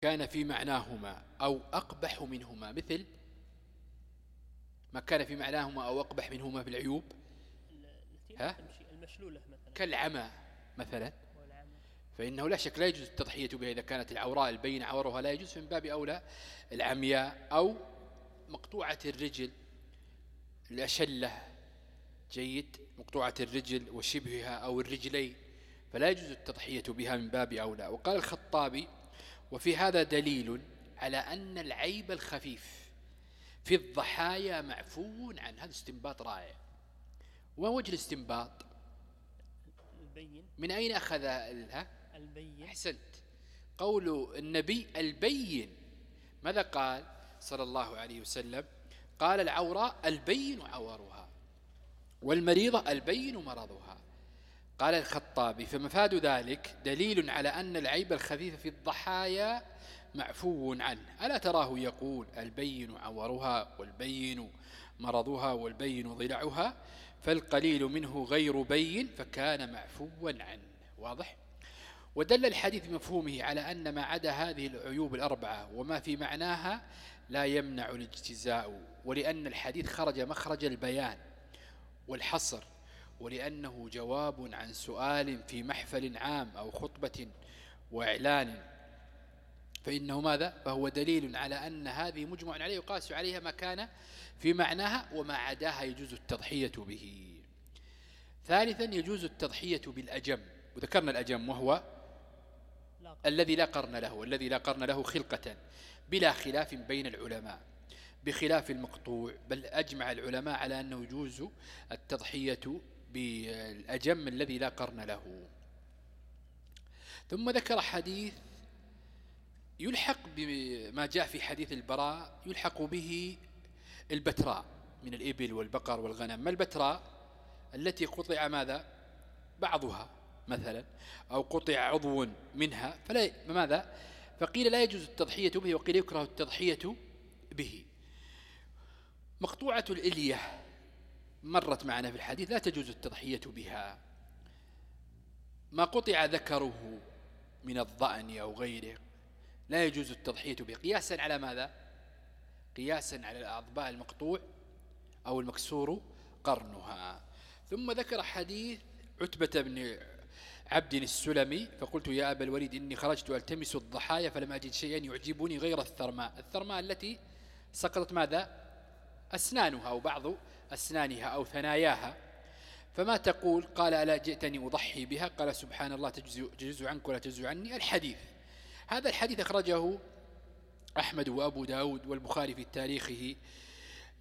كان في معناهما أو أقبح منهما مثل ما كان في معناهما أو أقبح منهما في العيوب. ها؟ المشلولة مثلا. كالعمى مثلا. فإنه لا شك لا يجوز التضحية بها إذا كانت العوراء البين عورها لا يجوز من باب أولى العمياء أو مقطوعة الرجل الأشلة جيد مقطوعة الرجل وشبهها أو الرجلين. فلا يجوز التضحية بها من باب أولى. وقال الخطابي وفي هذا دليل على أن العيب الخفيف في الضحايا معفو عن هذا استنباط رائع. وما وجه الاستنباط؟ البين. من أين أخذ ها؟ البين. أحسنت. قول النبي البين. ماذا قال؟ صلى الله عليه وسلم. قال العوراء البين عورها والمريضة البين مرضها. قال الخطابي فمفاد ذلك دليل على أن العيب الخفيف في الضحايا معفو عنه. ألا تراه يقول البين عورها والبين مرضها والبين ضلعها فالقليل منه غير بين فكان معفوا عنه. واضح؟ ودل الحديث بمفهومه على أن ما عدا هذه العيوب الأربعة وما في معناها لا يمنع الاجتزاء ولأن الحديث خرج مخرج البيان والحصر. ولأنه جواب عن سؤال في محفل عام أو خطبة وإعلان. فإنه ماذا؟ فهو دليل على أن هذه مجمع عليه يقاس عليها ما كان في معناها وما عداها يجوز التضحية به. ثالثا يجوز التضحية بالأجم. وذكرنا الأجم وهو الذي لا قرن له الذي لا قرن له خلقة بلا خلاف بين العلماء بخلاف المقطوع. بل أجمع العلماء على أنه يجوز التضحية بالأجم الذي لا قرن له. ثم ذكر حديث يلحق بما جاء في حديث البراء يلحق به البتراء من الإبل والبقر والغنم. ما البتراء؟ التي قطع ماذا؟ بعضها مثلا أو قطع عضو منها. فلا ماذا؟ فقيل لا يجوز التضحية به وقيل يكره التضحية به. مقطوعة الإلية مرت معنا في الحديث لا تجوز التضحية بها. ما قطع ذكره من الضأن أو غيره لا يجوز التضحية به. قياسا على ماذا؟ قياسا على الأعضباء المقطوع أو المكسور قرنها. ثم ذكر حديث عتبة بن عبد السلمي فقلت يا أبا الوليد إني خرجت ألتمس الضحايا فلم أجد شيئا يعجبني غير الثرماء. الثرماء التي سقطت ماذا؟ أسنانها أو بعض أسنانها أو ثناياها. فما تقول؟ قال ألا جئتني أضحي بها؟ قال سبحان الله تجز عنك ولا تجز عني. الحديث. هذا الحديث أخرجه أحمد وأبو داود والبخاري في تاريخه.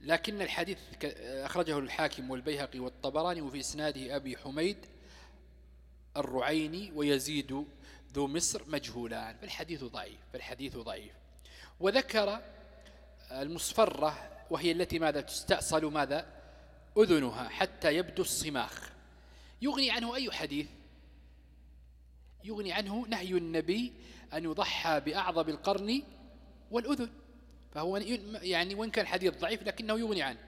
لكن الحديث أخرجه الحاكم والبيهقي والطبراني وفي إسناده أبي حميد الرعيني ويزيد ذو مصر مجهولان. فالحديث ضعيف فالحديث ضعيف. وذكر المصفرة وهي التي ماذا تستأصل ماذا أذنها حتى يبدو الصماخ. يغني عنه أي حديث؟ يغني عنه نهي النبي أن يضحى بأعظم القرن والأذن. فهو يعني وإن كان حديث ضعيف لكنه يغني عنه.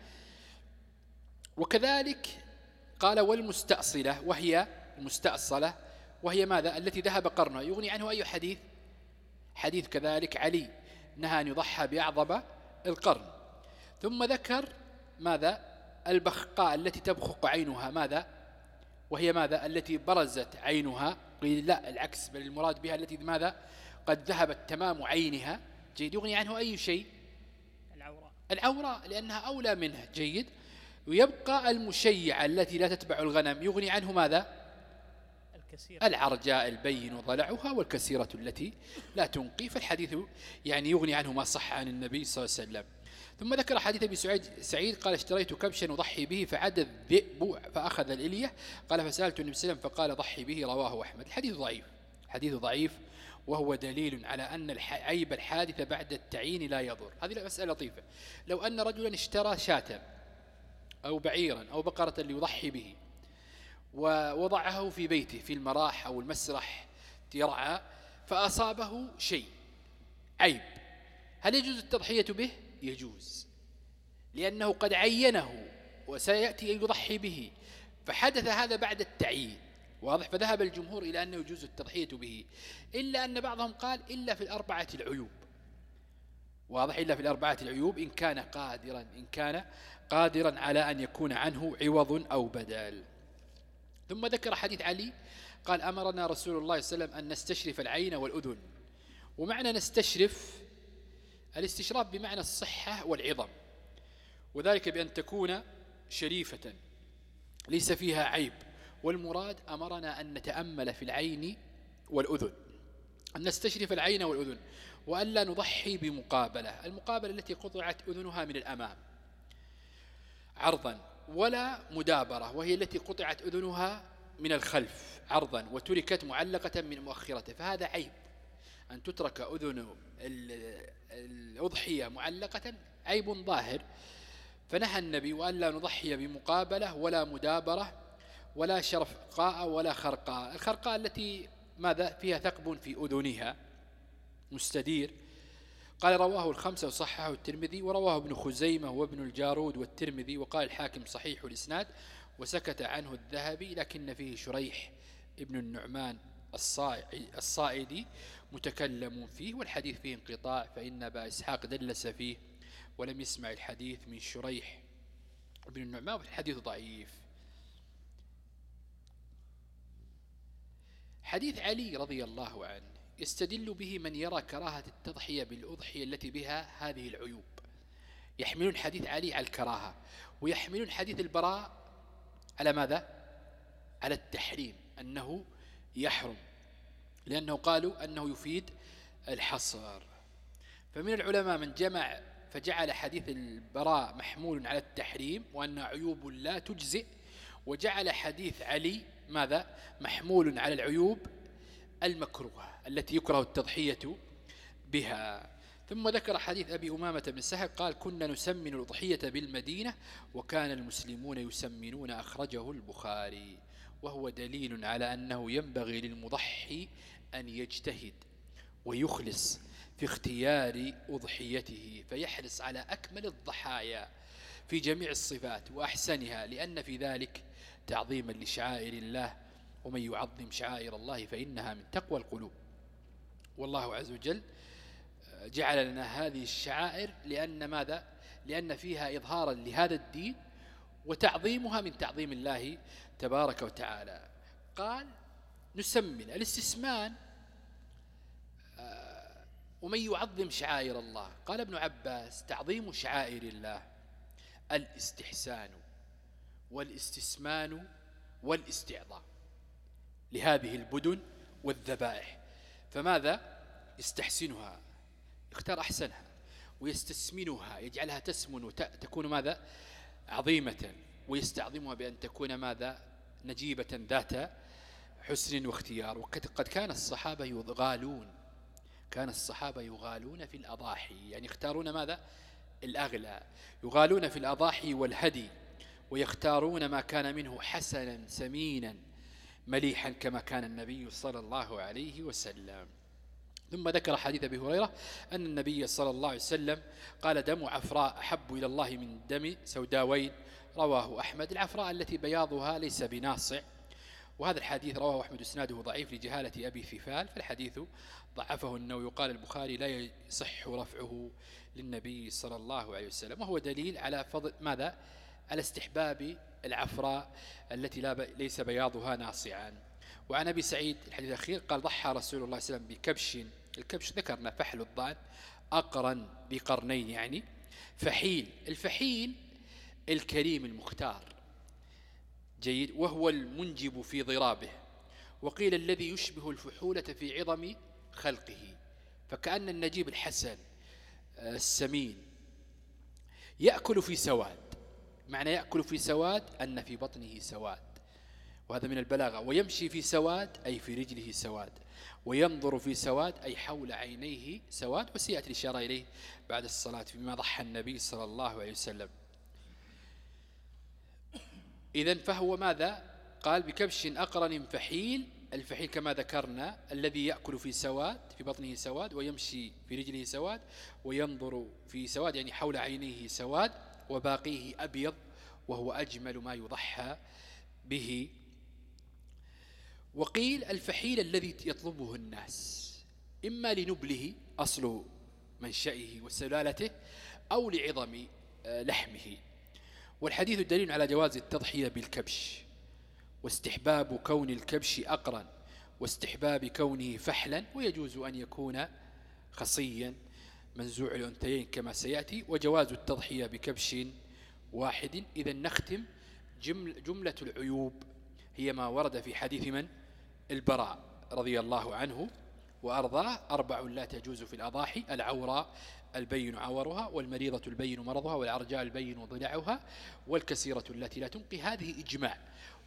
وكذلك قال والمستأصلة وهي المستأصلة وهي ماذا؟ التي ذهب قرنها. يغني عنه أي حديث؟ حديث كذلك علي نهى أن يضحى بأعظم القرن. ثم ذكر ماذا؟ البخقاء التي تبخق عينها. ماذا؟ وهي ماذا؟ التي برزت عينها. قيل لا العكس بل المراد بها التي ماذا؟ قد ذهبت تمام عينها. جيد. يغني عنه أي شيء؟ العوراء. العوراء لأنها أولى منها جيد. ويبقى المشيعة التي لا تتبع الغنم. يغني عنه ماذا؟ الكثير العرجاء البين ضلعها والكثيرة التي لا تنقي. فالحديث يعني يغني عنه ما صح عن النبي صلى الله عليه وسلم. ثم ذكر حديث أبي سعيد سعيد قال اشتريت كبشا أضحي به فعد الذئب فأخذ الإلية. قال فسألت النبي صلى الله عليه وسلم فقال ضحي به رواه أحمد. الحديث ضعيف حديث ضعيف وهو دليل على أن عيب الحادث بعد التعيين لا يضر. هذه مسألة لطيفة. لو أن رجلا اشترى شاة أو بعيرا أو بقرة ليضحي به ووضعه في بيته في المراح أو المسرح يرعى فأصابه شيء عيب. هل يجوز التضحية به؟ يجوز لأنه قد عينه وسيأتي يضحي به. فحدث هذا بعد التعيين. واضح؟ فذهب الجمهور إلى أنه يجوز التضحية به. إلا أن بعضهم قال إلا في الأربعة العيوب. واضح؟ إلا في الأربعة العيوب. إن كان قادرا إن كان قادرا على أن يكون عنه عوض أو بدل. ثم ذكر حديث علي قال أمرنا رسول الله صلى الله عليه وسلم أن نستشرف العين والأذن. ومعنى نستشرف الاستشراف بمعنى الصحة والعظم وذلك بأن تكون شريفة ليس فيها عيب والمراد أمرنا أن نتأمل في العين والأذن أن نستشرف العين والأذن وأن لا نضحي بمقابلة المقابلة التي قطعت أذنها من الأمام عرضا ولا مدابرة وهي التي قطعت أذنها من الخلف عرضا وتركت معلقة من مؤخرته فهذا عيب. أن تترك أذن الأضحية معلقة عيب ظاهر. فنهى النبي وأن لا نضحي بمقابلة ولا مدابرة ولا شرفقاء ولا خرقاء. الخرقاء التي ماذا؟ فيها ثقب في أذنها. مستدير. قال رواه الخمسة وصححه الترمذي ورواه ابن خزيمة وابن الجارود والترمذي وقال الحاكم صحيح الإسناد وسكت عنه الذهبي لكن فيه شريح ابن النعمان الصائدي متكلم فيه والحديث فيه انقطاع فإن أبا إسحاق دلس فيه ولم يسمع الحديث من شريح ابن النعمان والحديث ضعيف. حديث علي رضي الله عنه يستدل به من يرى كراهة التضحية بالأضحية التي بها هذه العيوب. يحملون حديث علي على الكراهة ويحملون حديث البراء على ماذا؟ على التحريم أنه يحرم. لأنه قالوا أنه يفيد الحصر. فمن العلماء من جمع فجعل حديث البراء محمول على التحريم وأن عيوب لا تجزئ وجعل حديث علي ماذا؟ محمول على العيوب المكروهة التي يكره التضحية بها. ثم ذكر حديث أبي أمامة بن سهل قال كنا نسمن الأضحية بالمدينة وكان المسلمون يسمنون أخرجه البخاري وهو دليل على أنه ينبغي للمضحي أن يجتهد ويخلص في اختيار أضحيته فيحرص على أكمل الضحايا في جميع الصفات وأحسنها لأن في ذلك تعظيما لشعائر الله. ومن يعظم شعائر الله فإنها من تقوى القلوب. والله عز وجل جعل لنا هذه الشعائر لأن ماذا؟ لأن فيها إظهارا لهذا الدين وتعظيمها من تعظيم الله تبارك وتعالى. قال نسمن الاستسمان آه، ومن يعظم شعائر الله. قال ابن عباس تعظيم شعائر الله الاستحسان والاستسمان والاستعظام لهذه البدن والذبائح. فماذا؟ يستحسنها يختار أحسنها ويستسمنها يجعلها تسمن وتكون ماذا؟ عظيمة ويستعظمها بأن تكون ماذا؟ نجيبة ذات حسن واختيار. وقد كان الصحابة يغالون. كان الصحابة يغالون في الأضاحي. يعني يختارون ماذا؟ الأغلى. يغالون في الأضاحي والهدي. ويختارون ما كان منه حسنا سمينا مليحا كما كان النبي صلى الله عليه وسلم. ثم ذكر حديث أبي هريرة أن النبي صلى الله عليه وسلم قال دم عفراء أحب إلى الله من دم سوداوين رواه أحمد. العفراء التي بياضها ليس بناصع. وهذا الحديث رواه أحمد إسناده ضعيف لجهالة أبي ثفال فالحديث ضعفه النووي. يقال البخاري لا يصح رفعه للنبي صلى الله عليه وسلم. وهو دليل على فضل ماذا؟ على استحباب العفراء التي لا ليس بياضها ناصعا. وعن أبي سعيد الحديث الأخير قال ضحى رسول الله صلى الله عليه وسلم بكبش الكبش ذكرنا فحل الضان أقرن بقرنين يعني فحيل الفحيل الكريم المختار. جيد وهو المنجب في ضرابه. وقيل الذي يشبه الفحولة في عظم خلقه. فكأن النجيب الحسن آه، السمين يأكل في سواد. معنى يأكل في سواد أن في بطنه سواد. وهذا من البلاغة. ويمشي في سواد أي في رجله سواد. وينظر في سواد أي حول عينيه سواد. وسيأتي الإشارة إليه بعد الصلاة فيما ضحى النبي صلى الله عليه وسلم. إذا فهو ماذا؟ قال بكبش أقرن فحيل الفحيل كما ذكرنا الذي يأكل في سواد في بطنه سواد ويمشي في رجله سواد وينظر في سواد يعني حول عينيه سواد وباقيه أبيض وهو أجمل ما يضحى به. وقيل الفحيل الذي يطلبه الناس إما لنبله أصل منشئه وسلالته أو لعظم آه، لحمه. والحديث دليل على جواز التضحية بالكبش واستحباب كون الكبش أقرا واستحباب كونه فحلا ويجوز أن يكون خصيا منزوع الأنثيين كما سيأتي وجواز التضحية بكبش واحد. إذا نختم جمل جملة العيوب هي ما ورد في حديث من؟ البراء رضي الله عنه. وأرضاه أربع لا تجوز في الأضاحي العوراء البين عورها والمريضة البين مرضها والعرجاء البين ضلعها والكسيرة التي لا تنقي. هذه إجماع.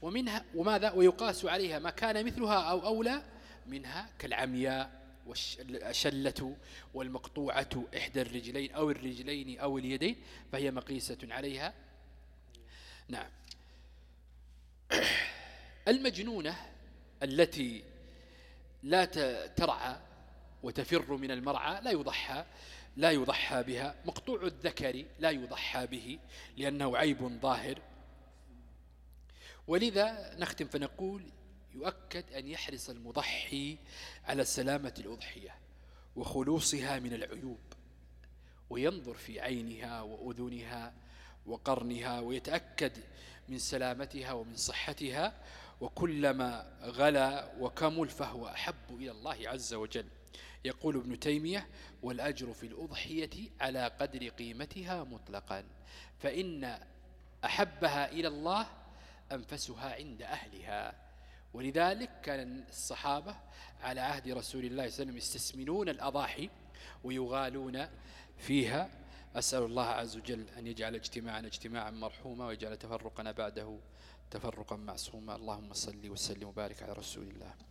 ومنها وماذا؟ ويقاس عليها ما كان مثلها أو أولى منها كالعمياء والشلة والمقطوعة إحدى الرجلين أو الرجلين أو اليدين فهي مقيسة عليها. نعم. المجنونة التي لا ترعى وتفر من المرعى لا يضحى لا يضحى بها. مقطوع الذكر لا يضحى به لأنه عيب ظاهر. ولذا نختم فنقول يؤكد أن يحرص المضحي على سلامة الأضحية وخلوصها من العيوب وينظر في عينها وأذنها وقرنها ويتأكد من سلامتها ومن صحتها وكلما غلا وكمل فهو أحب إلى الله عز وجل. يقول ابن تيمية والأجر في الأضحية على قدر قيمتها مطلقا فإن أحبها إلى الله أنفسها عند أهلها. ولذلك كان الصحابة على عهد رسول الله صلى الله عليه وسلم يستسمنون الأضاحي ويغالون فيها. أسأل الله عز وجل أن يجعل اجتماعنا اجتماعا مرحوما ويجعل تفرقنا بعده. تفرقا معصوما. اللهم صل وسلم وبارك على رسول الله.